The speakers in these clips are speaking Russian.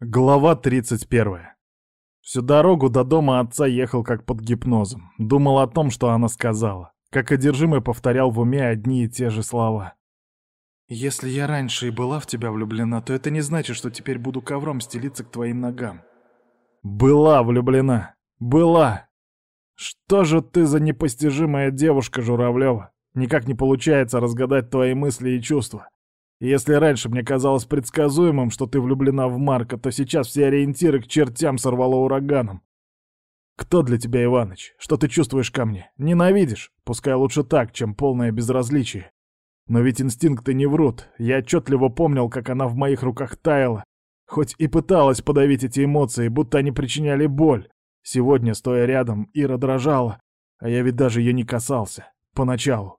Глава 31. Всю дорогу до дома отца ехал как под гипнозом. Думал о том, что она сказала. Как одержимый повторял в уме одни и те же слова. «Если я раньше и была в тебя влюблена, то это не значит, что теперь буду ковром стелиться к твоим ногам». «Была влюблена. Была. Что же ты за непостижимая девушка, Журавлева? Никак не получается разгадать твои мысли и чувства. Если раньше мне казалось предсказуемым, что ты влюблена в Марка, то сейчас все ориентиры к чертям сорвало ураганом. Кто для тебя Иваныч? Что ты чувствуешь ко мне? Ненавидишь? Пускай лучше так, чем полное безразличие. Но ведь инстинкты не врут. Я отчетливо помнил, как она в моих руках таяла. Хоть и пыталась подавить эти эмоции, будто они причиняли боль. Сегодня, стоя рядом, Ира дрожала, а я ведь даже ее не касался. Поначалу.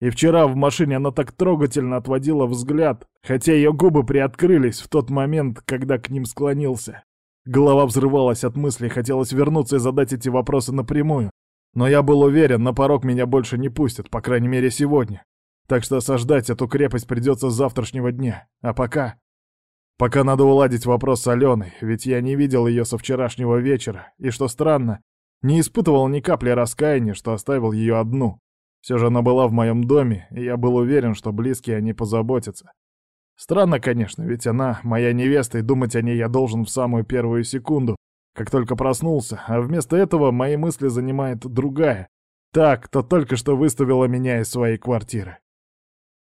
И вчера в машине она так трогательно отводила взгляд, хотя ее губы приоткрылись в тот момент, когда к ним склонился. Голова взрывалась от мыслей, хотелось вернуться и задать эти вопросы напрямую. Но я был уверен, на порог меня больше не пустят, по крайней мере сегодня. Так что осаждать эту крепость придется с завтрашнего дня. А пока... Пока надо уладить вопрос с Аленой, ведь я не видел ее со вчерашнего вечера, и, что странно, не испытывал ни капли раскаяния, что оставил ее одну. Все же она была в моем доме, и я был уверен, что близкие о ней позаботятся. Странно, конечно, ведь она моя невеста, и думать о ней я должен в самую первую секунду, как только проснулся, а вместо этого мои мысли занимает другая. Так, кто только что выставила меня из своей квартиры.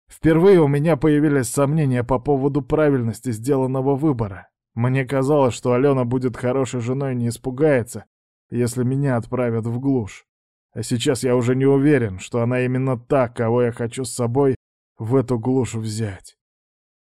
Впервые у меня появились сомнения по поводу правильности сделанного выбора. Мне казалось, что Алена будет хорошей женой и не испугается, если меня отправят в глушь. А сейчас я уже не уверен, что она именно та, кого я хочу с собой в эту глушь взять.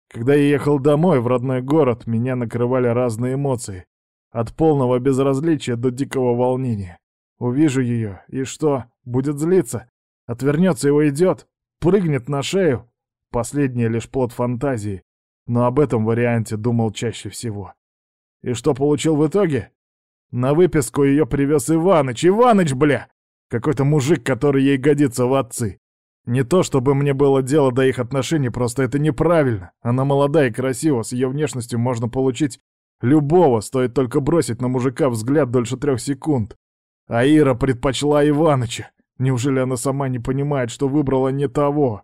Когда я ехал домой, в родной город, меня накрывали разные эмоции. От полного безразличия до дикого волнения. Увижу ее, и что, будет злиться? Отвернется и уйдет? Прыгнет на шею? Последнее лишь плод фантазии, но об этом варианте думал чаще всего. И что получил в итоге? На выписку ее привез Иваныч. Иваныч, бля! Какой-то мужик, который ей годится в отцы. Не то, чтобы мне было дело до их отношений, просто это неправильно. Она молодая и красива, с ее внешностью можно получить любого, стоит только бросить на мужика взгляд дольше трех секунд. А Ира предпочла Иваныча. Неужели она сама не понимает, что выбрала не того?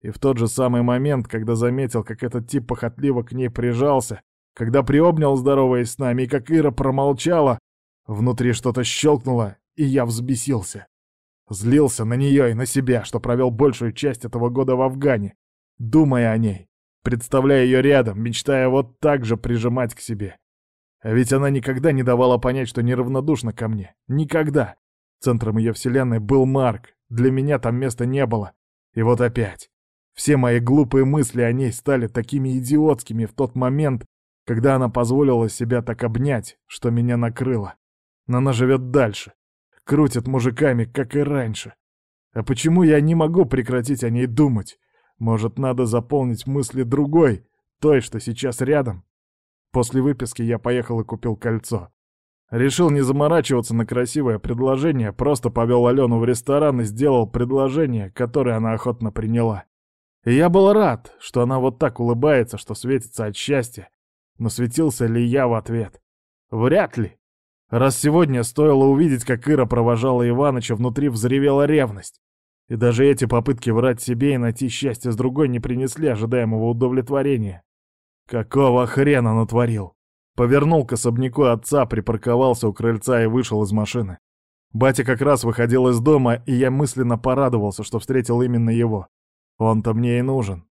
И в тот же самый момент, когда заметил, как этот тип похотливо к ней прижался, когда приобнял, здороваясь с нами, и как Ира промолчала, внутри что-то щелкнуло, и я взбесился. Злился на нее и на себя, что провел большую часть этого года в Афгане, думая о ней, представляя ее рядом, мечтая вот так же прижимать к себе. А ведь она никогда не давала понять, что неравнодушна ко мне. Никогда. Центром ее вселенной был Марк. Для меня там места не было. И вот опять. Все мои глупые мысли о ней стали такими идиотскими в тот момент, когда она позволила себя так обнять, что меня накрыло. Но она живет дальше, крутят мужиками, как и раньше. А почему я не могу прекратить о ней думать? Может, надо заполнить мысли другой, той, что сейчас рядом? После выписки я поехал и купил кольцо. Решил не заморачиваться на красивое предложение, просто повел Алену в ресторан и сделал предложение, которое она охотно приняла. И я был рад, что она вот так улыбается, что светится от счастья. Но светился ли я в ответ? Вряд ли. Раз сегодня стоило увидеть, как Ира провожала Иваныча, внутри взревела ревность. И даже эти попытки врать себе и найти счастье с другой не принесли ожидаемого удовлетворения. Какого хрена натворил? Повернул к особняку отца, припарковался у крыльца и вышел из машины. Батя как раз выходил из дома, и я мысленно порадовался, что встретил именно его. Он-то мне и нужен.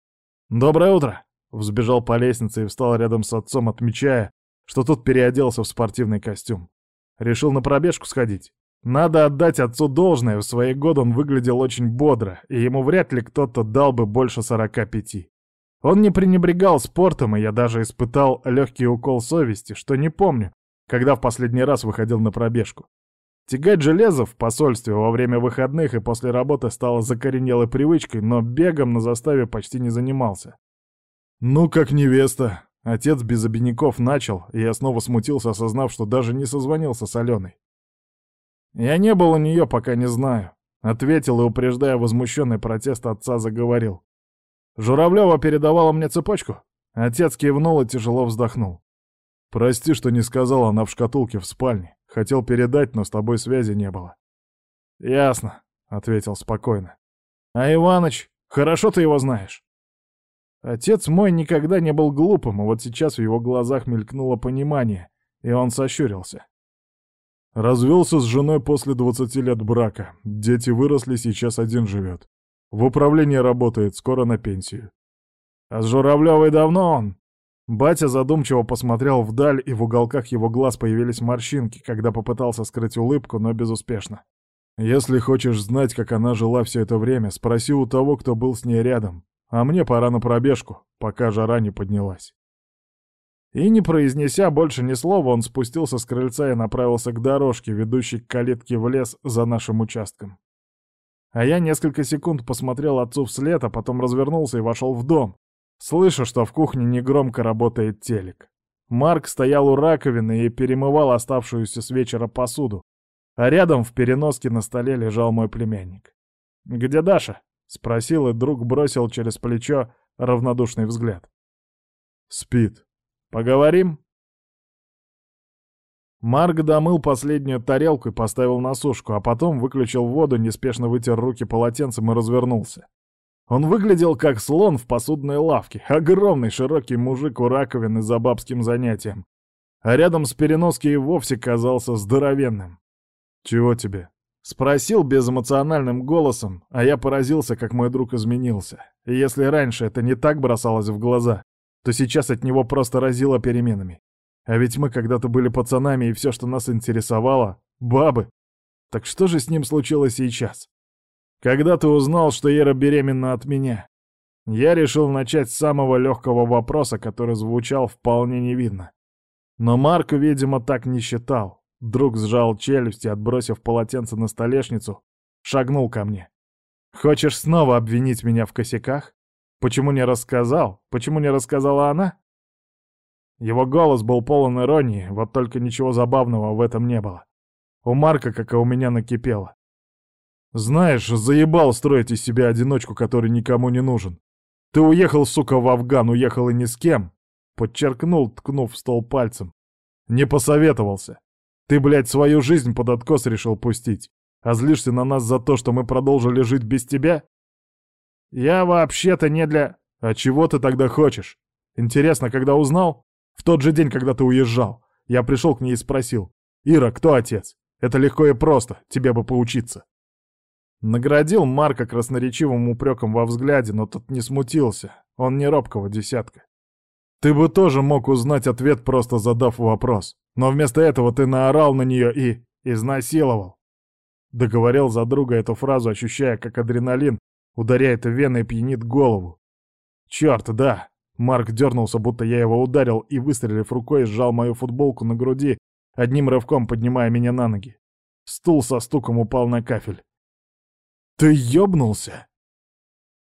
«Доброе утро!» Взбежал по лестнице и встал рядом с отцом, отмечая, что тот переоделся в спортивный костюм. Решил на пробежку сходить. Надо отдать отцу должное, в свои годы он выглядел очень бодро, и ему вряд ли кто-то дал бы больше 45. Он не пренебрегал спортом, и я даже испытал легкий укол совести, что не помню, когда в последний раз выходил на пробежку. Тягать железо в посольстве во время выходных и после работы стало закоренелой привычкой, но бегом на заставе почти не занимался. «Ну, как невеста», Отец без обиняков начал, и я снова смутился, осознав, что даже не созвонился с Аленой. «Я не был у нее, пока не знаю», — ответил и, упреждая возмущенный протест отца, заговорил. «Журавлева передавала мне цепочку?» Отец кивнул и тяжело вздохнул. «Прости, что не сказал, она в шкатулке в спальне. Хотел передать, но с тобой связи не было». «Ясно», — ответил спокойно. «А Иваныч, хорошо ты его знаешь?» Отец мой никогда не был глупым, и вот сейчас в его глазах мелькнуло понимание, и он сощурился. Развелся с женой после 20 лет брака. Дети выросли, сейчас один живет. В управлении работает, скоро на пенсию. А с Журавлевой давно он? Батя задумчиво посмотрел вдаль, и в уголках его глаз появились морщинки, когда попытался скрыть улыбку, но безуспешно. Если хочешь знать, как она жила все это время, спроси у того, кто был с ней рядом. А мне пора на пробежку, пока жара не поднялась. И не произнеся больше ни слова, он спустился с крыльца и направился к дорожке, ведущей к калитке в лес за нашим участком. А я несколько секунд посмотрел отцу вслед, а потом развернулся и вошел в дом. Слышу, что в кухне негромко работает телек. Марк стоял у раковины и перемывал оставшуюся с вечера посуду, а рядом в переноске на столе лежал мой племянник. «Где Даша?» — спросил, и друг бросил через плечо равнодушный взгляд. «Спит. Поговорим?» Марк домыл последнюю тарелку и поставил на сушку, а потом выключил воду, неспешно вытер руки полотенцем и развернулся. Он выглядел как слон в посудной лавке, огромный широкий мужик у раковины за бабским занятием, а рядом с переноски и вовсе казался здоровенным. «Чего тебе?» — спросил безэмоциональным голосом, а я поразился, как мой друг изменился. И если раньше это не так бросалось в глаза, то сейчас от него просто разило переменами. А ведь мы когда-то были пацанами, и все, что нас интересовало — бабы. Так что же с ним случилось сейчас? Когда ты узнал, что Ера беременна от меня? Я решил начать с самого легкого вопроса, который звучал вполне невинно. Но Марк, видимо, так не считал. Друг сжал челюсть и, отбросив полотенце на столешницу, шагнул ко мне. «Хочешь снова обвинить меня в косяках? Почему не рассказал? Почему не рассказала она?» Его голос был полон иронии, вот только ничего забавного в этом не было. У Марка, как и у меня, накипело. «Знаешь, заебал строить из себя одиночку, который никому не нужен. Ты уехал, сука, в Афган, уехал и ни с кем!» Подчеркнул, ткнув стол пальцем. «Не посоветовался. Ты, блядь, свою жизнь под откос решил пустить, а злишься на нас за то, что мы продолжили жить без тебя? Я вообще-то не для... А чего ты тогда хочешь? Интересно, когда узнал? В тот же день, когда ты уезжал. Я пришел к ней и спросил. «Ира, кто отец? Это легко и просто, тебе бы поучиться». Наградил Марка красноречивым упреком во взгляде, но тот не смутился. Он не робкого десятка. Ты бы тоже мог узнать ответ, просто задав вопрос. Но вместо этого ты наорал на нее и изнасиловал. Договорил за друга эту фразу, ощущая, как адреналин ударяет в вены и пьянит голову. Черт, да. Марк дернулся, будто я его ударил, и, выстрелив рукой, сжал мою футболку на груди, одним рывком поднимая меня на ноги. Стул со стуком упал на кафель. «Ты ёбнулся?»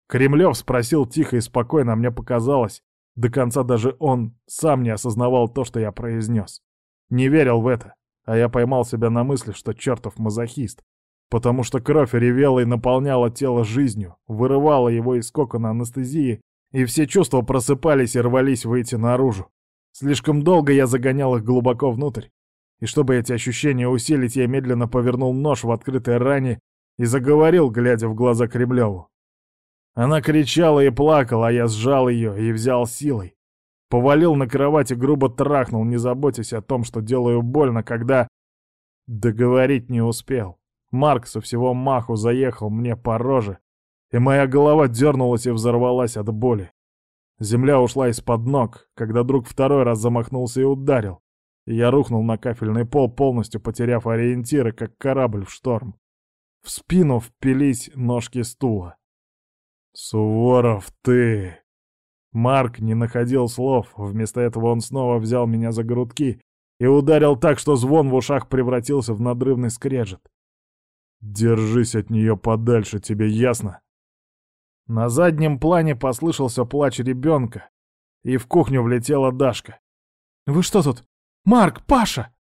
Кремлев спросил тихо и спокойно, а мне показалось, до конца даже он сам не осознавал то, что я произнес. Не верил в это, а я поймал себя на мысли, что чертов мазохист, потому что кровь ревела и наполняла тело жизнью, вырывала его из кокона анестезии, и все чувства просыпались и рвались выйти наружу. Слишком долго я загонял их глубоко внутрь, и чтобы эти ощущения усилить, я медленно повернул нож в открытой ране и заговорил, глядя в глаза Кремлеву. Она кричала и плакала, а я сжал ее и взял силой. Повалил на кровать и грубо трахнул, не заботясь о том, что делаю больно, когда... Договорить не успел. Марк со всего маху заехал мне по роже, и моя голова дернулась и взорвалась от боли. Земля ушла из-под ног, когда друг второй раз замахнулся и ударил. Я рухнул на кафельный пол, полностью потеряв ориентиры, как корабль в шторм. В спину впились ножки стула. «Суворов, ты!» Марк не находил слов, вместо этого он снова взял меня за грудки и ударил так, что звон в ушах превратился в надрывный скрежет. «Держись от нее подальше, тебе ясно?» На заднем плане послышался плач ребенка, и в кухню влетела Дашка. «Вы что тут? Марк, Паша!»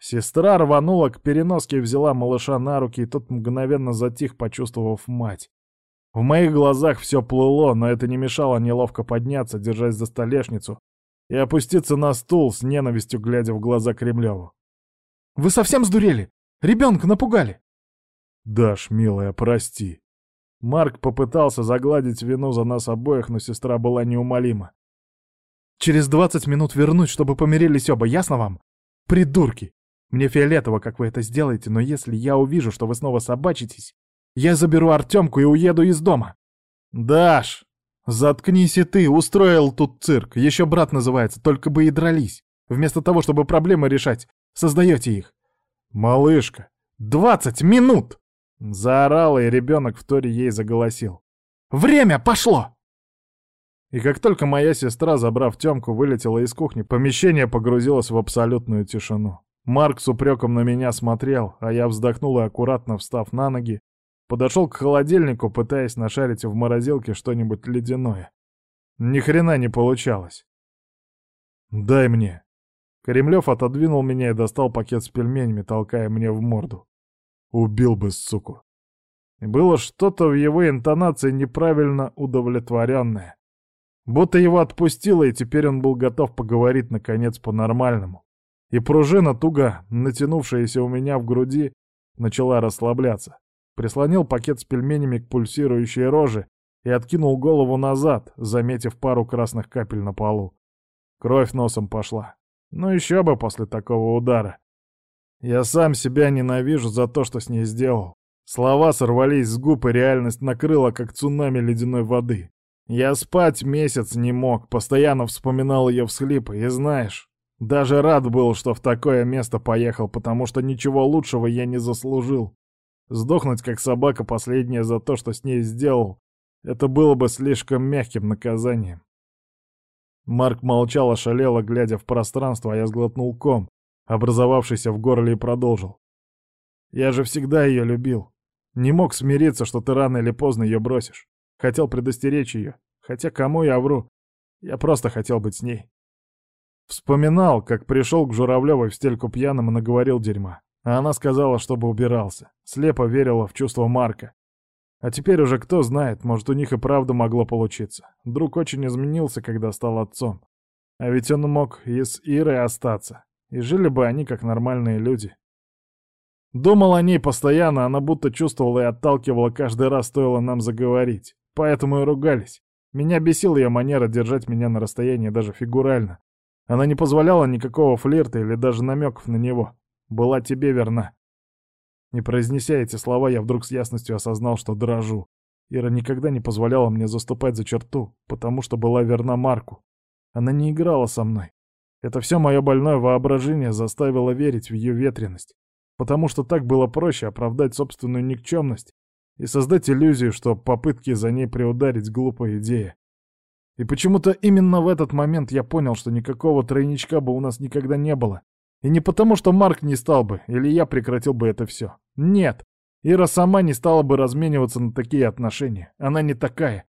Сестра рванула к переноске взяла малыша на руки, и тот мгновенно затих, почувствовав мать. В моих глазах все плыло, но это не мешало неловко подняться, держась за столешницу, и опуститься на стул с ненавистью, глядя в глаза Кремлеву. «Вы совсем сдурели? Ребенка напугали!» «Даш, милая, прости». Марк попытался загладить вину за нас обоих, но сестра была неумолима. «Через двадцать минут вернусь, чтобы помирились оба, ясно вам? Придурки! Мне фиолетово, как вы это сделаете, но если я увижу, что вы снова собачитесь, я заберу Артемку и уеду из дома!» «Даш!» «Заткнись и ты, устроил тут цирк, еще брат называется, только бы и дрались. Вместо того, чтобы проблемы решать, создаете их». «Малышка, двадцать минут!» Заорала, и ребенок в торе ей заголосил. «Время пошло!» И как только моя сестра, забрав Тёмку, вылетела из кухни, помещение погрузилось в абсолютную тишину. Марк с упреком на меня смотрел, а я вздохнул и аккуратно встав на ноги, Подошел к холодильнику, пытаясь нашарить в морозилке что-нибудь ледяное. Ни хрена не получалось. «Дай мне». Кремлев отодвинул меня и достал пакет с пельменями, толкая мне в морду. Убил бы, суку. было что-то в его интонации неправильно удовлетворенное. Будто его отпустило, и теперь он был готов поговорить, наконец, по-нормальному. И пружина, туго натянувшаяся у меня в груди, начала расслабляться прислонил пакет с пельменями к пульсирующей роже и откинул голову назад, заметив пару красных капель на полу. Кровь носом пошла. Ну еще бы после такого удара. Я сам себя ненавижу за то, что с ней сделал. Слова сорвались с губ, и реальность накрыла, как цунами ледяной воды. Я спать месяц не мог, постоянно вспоминал ее всхлипы, и знаешь, даже рад был, что в такое место поехал, потому что ничего лучшего я не заслужил. Сдохнуть как собака последняя за то, что с ней сделал, это было бы слишком мягким наказанием. Марк молчал, ошалело, глядя в пространство, а я сглотнул ком, образовавшийся в горле, и продолжил. «Я же всегда ее любил. Не мог смириться, что ты рано или поздно ее бросишь. Хотел предостеречь ее. Хотя кому я вру? Я просто хотел быть с ней». Вспоминал, как пришел к Журавлевой в стельку пьяным и наговорил дерьма. А она сказала, чтобы убирался. Слепо верила в чувство Марка. А теперь уже кто знает, может, у них и правда могло получиться. Друг очень изменился, когда стал отцом. А ведь он мог и с Ирой остаться. И жили бы они как нормальные люди. Думал о ней постоянно, она будто чувствовала и отталкивала каждый раз, стоило нам заговорить. Поэтому и ругались. Меня бесила ее манера держать меня на расстоянии даже фигурально. Она не позволяла никакого флирта или даже намеков на него была тебе верна. Не произнеся эти слова, я вдруг с ясностью осознал, что дрожу. Ира никогда не позволяла мне заступать за черту, потому что была верна Марку. Она не играла со мной. Это все мое больное воображение заставило верить в ее ветренность, потому что так было проще оправдать собственную никчемность и создать иллюзию, что попытки за ней приударить — глупая идея. И почему-то именно в этот момент я понял, что никакого тройничка бы у нас никогда не было, и не потому, что Марк не стал бы, или я прекратил бы это все. Нет. Ира сама не стала бы размениваться на такие отношения. Она не такая.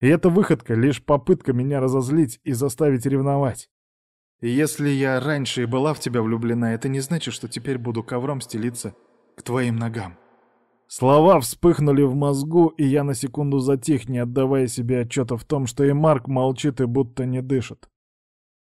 И эта выходка — лишь попытка меня разозлить и заставить ревновать. Если я раньше и была в тебя влюблена, это не значит, что теперь буду ковром стелиться к твоим ногам. Слова вспыхнули в мозгу, и я на секунду затих, не отдавая себе отчета в том, что и Марк молчит и будто не дышит.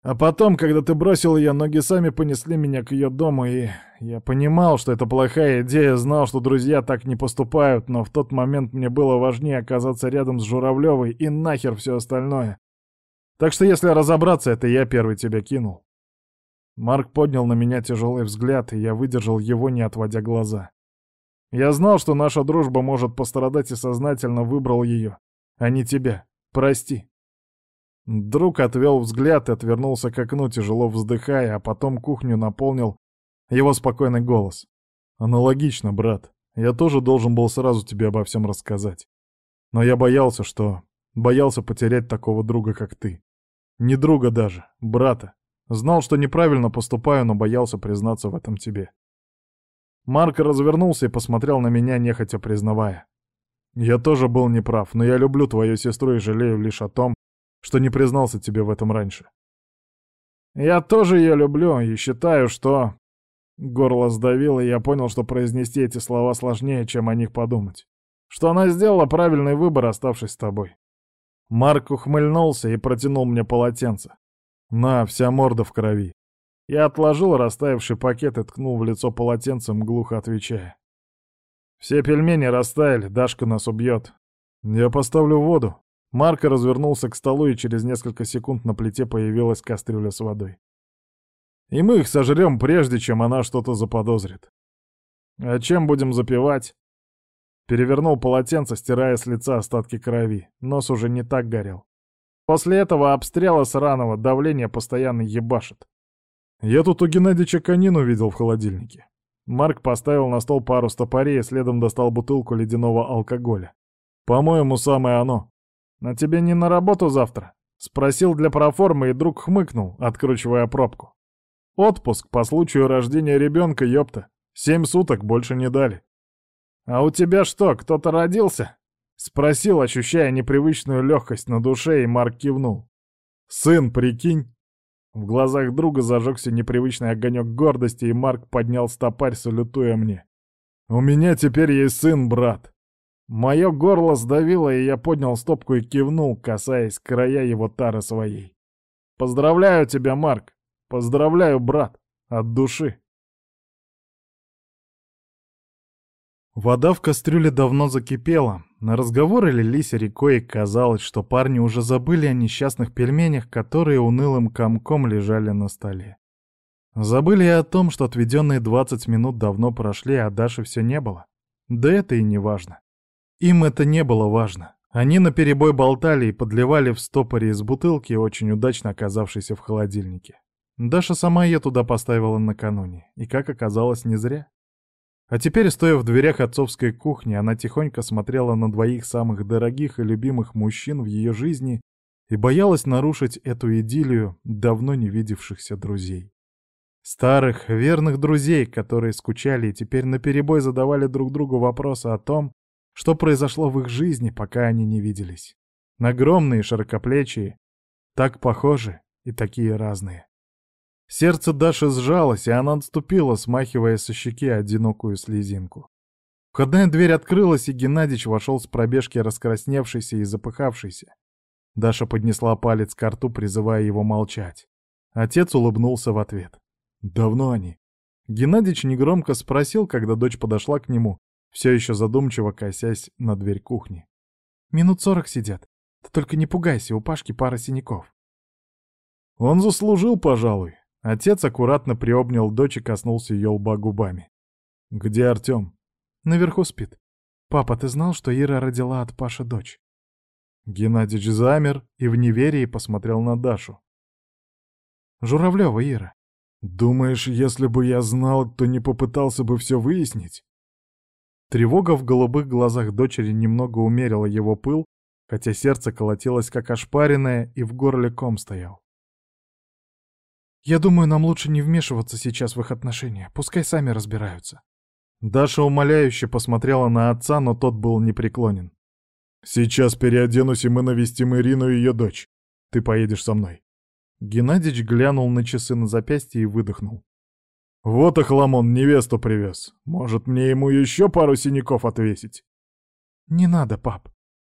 А потом, когда ты бросил ее, ноги сами понесли меня к ее дому, и я понимал, что это плохая идея, знал, что друзья так не поступают, но в тот момент мне было важнее оказаться рядом с Журавлевой и нахер все остальное. Так что если разобраться, это я первый тебя кинул. Марк поднял на меня тяжелый взгляд, и я выдержал его, не отводя глаза. Я знал, что наша дружба может пострадать и сознательно выбрал ее, а не тебя. Прости. Друг отвел взгляд и отвернулся к окну, тяжело вздыхая, а потом кухню наполнил его спокойный голос. «Аналогично, брат. Я тоже должен был сразу тебе обо всем рассказать. Но я боялся, что... Боялся потерять такого друга, как ты. Не друга даже, брата. Знал, что неправильно поступаю, но боялся признаться в этом тебе». Марк развернулся и посмотрел на меня, нехотя признавая. «Я тоже был неправ, но я люблю твою сестру и жалею лишь о том, что не признался тебе в этом раньше. Я тоже ее люблю и считаю, что... Горло сдавило, и я понял, что произнести эти слова сложнее, чем о них подумать. Что она сделала правильный выбор, оставшись с тобой. Марк ухмыльнулся и протянул мне полотенце. На, вся морда в крови. Я отложил растаявший пакет и ткнул в лицо полотенцем, глухо отвечая. Все пельмени растаяли, Дашка нас убьет. Я поставлю воду. Марко развернулся к столу, и через несколько секунд на плите появилась кастрюля с водой. И мы их сожрем, прежде чем она что-то заподозрит. А чем будем запивать? Перевернул полотенце, стирая с лица остатки крови. Нос уже не так горел. После этого обстрела сраного давление постоянно ебашит. Я тут у Геннадьевича конину видел в холодильнике. Марк поставил на стол пару стопорей и следом достал бутылку ледяного алкоголя. По-моему, самое оно. На тебе не на работу завтра? Спросил для проформы, и друг хмыкнул, откручивая пробку. Отпуск по случаю рождения ребенка, ёпта. Семь суток больше не дали. «А у тебя что, кто-то родился?» Спросил, ощущая непривычную легкость на душе, и Марк кивнул. «Сын, прикинь!» В глазах друга зажегся непривычный огонек гордости, и Марк поднял стопарь, салютуя мне. «У меня теперь есть сын, брат!» Мое горло сдавило, и я поднял стопку и кивнул, касаясь края его тары своей. «Поздравляю тебя, Марк! Поздравляю, брат! От души!» Вода в кастрюле давно закипела, на разговоры лились рекой, и казалось, что парни уже забыли о несчастных пельменях, которые унылым комком лежали на столе. Забыли и о том, что отведенные 20 минут давно прошли, а Даши все не было. Да это и не важно. Им это не было важно. Они наперебой болтали и подливали в стопоре из бутылки, очень удачно оказавшейся в холодильнике. Даша сама ее туда поставила накануне, и, как оказалось, не зря. А теперь, стоя в дверях отцовской кухни, она тихонько смотрела на двоих самых дорогих и любимых мужчин в ее жизни и боялась нарушить эту идиллию давно не видевшихся друзей. Старых, верных друзей, которые скучали и теперь наперебой задавали друг другу вопросы о том, что произошло в их жизни, пока они не виделись. Огромные, широкоплечие, так похожи и такие разные. Сердце Даши сжалось, и она отступила, смахивая со щеки одинокую слезинку. Входная дверь открылась, и Геннадьевич вошел с пробежки раскрасневшийся и запыхавшийся. Даша поднесла палец к рту, призывая его молчать. Отец улыбнулся в ответ. «Давно они?» Геннадьевич негромко спросил, когда дочь подошла к нему, все еще задумчиво косясь на дверь кухни. «Минут сорок сидят. Ты только не пугайся, у Пашки пара синяков». «Он заслужил, пожалуй. Отец аккуратно приобнял дочь и коснулся ее лба губами. «Где Артем?» «Наверху спит. Папа, ты знал, что Ира родила от Паши дочь?» Геннадьевич замер и в неверии посмотрел на Дашу. «Журавлева Ира». «Думаешь, если бы я знал, то не попытался бы все выяснить?» Тревога в голубых глазах дочери немного умерила его пыл, хотя сердце колотилось как ошпаренное и в горле ком стоял. Я думаю, нам лучше не вмешиваться сейчас в их отношения. Пускай сами разбираются. Даша умоляюще посмотрела на отца, но тот был непреклонен. «Сейчас переоденусь, и мы навестим Ирину и ее дочь. Ты поедешь со мной». Геннадьевич глянул на часы на запястье и выдохнул. «Вот охламон невесту привез. Может, мне ему еще пару синяков отвесить?» «Не надо, пап».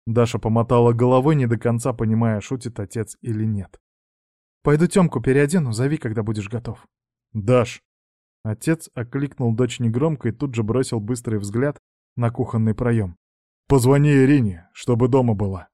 Даша помотала головой, не до конца понимая, шутит отец или нет. Пойду Тёмку переодену, зови, когда будешь готов. Даш. Отец окликнул дочь негромко и тут же бросил быстрый взгляд на кухонный проем. Позвони Ирине, чтобы дома была.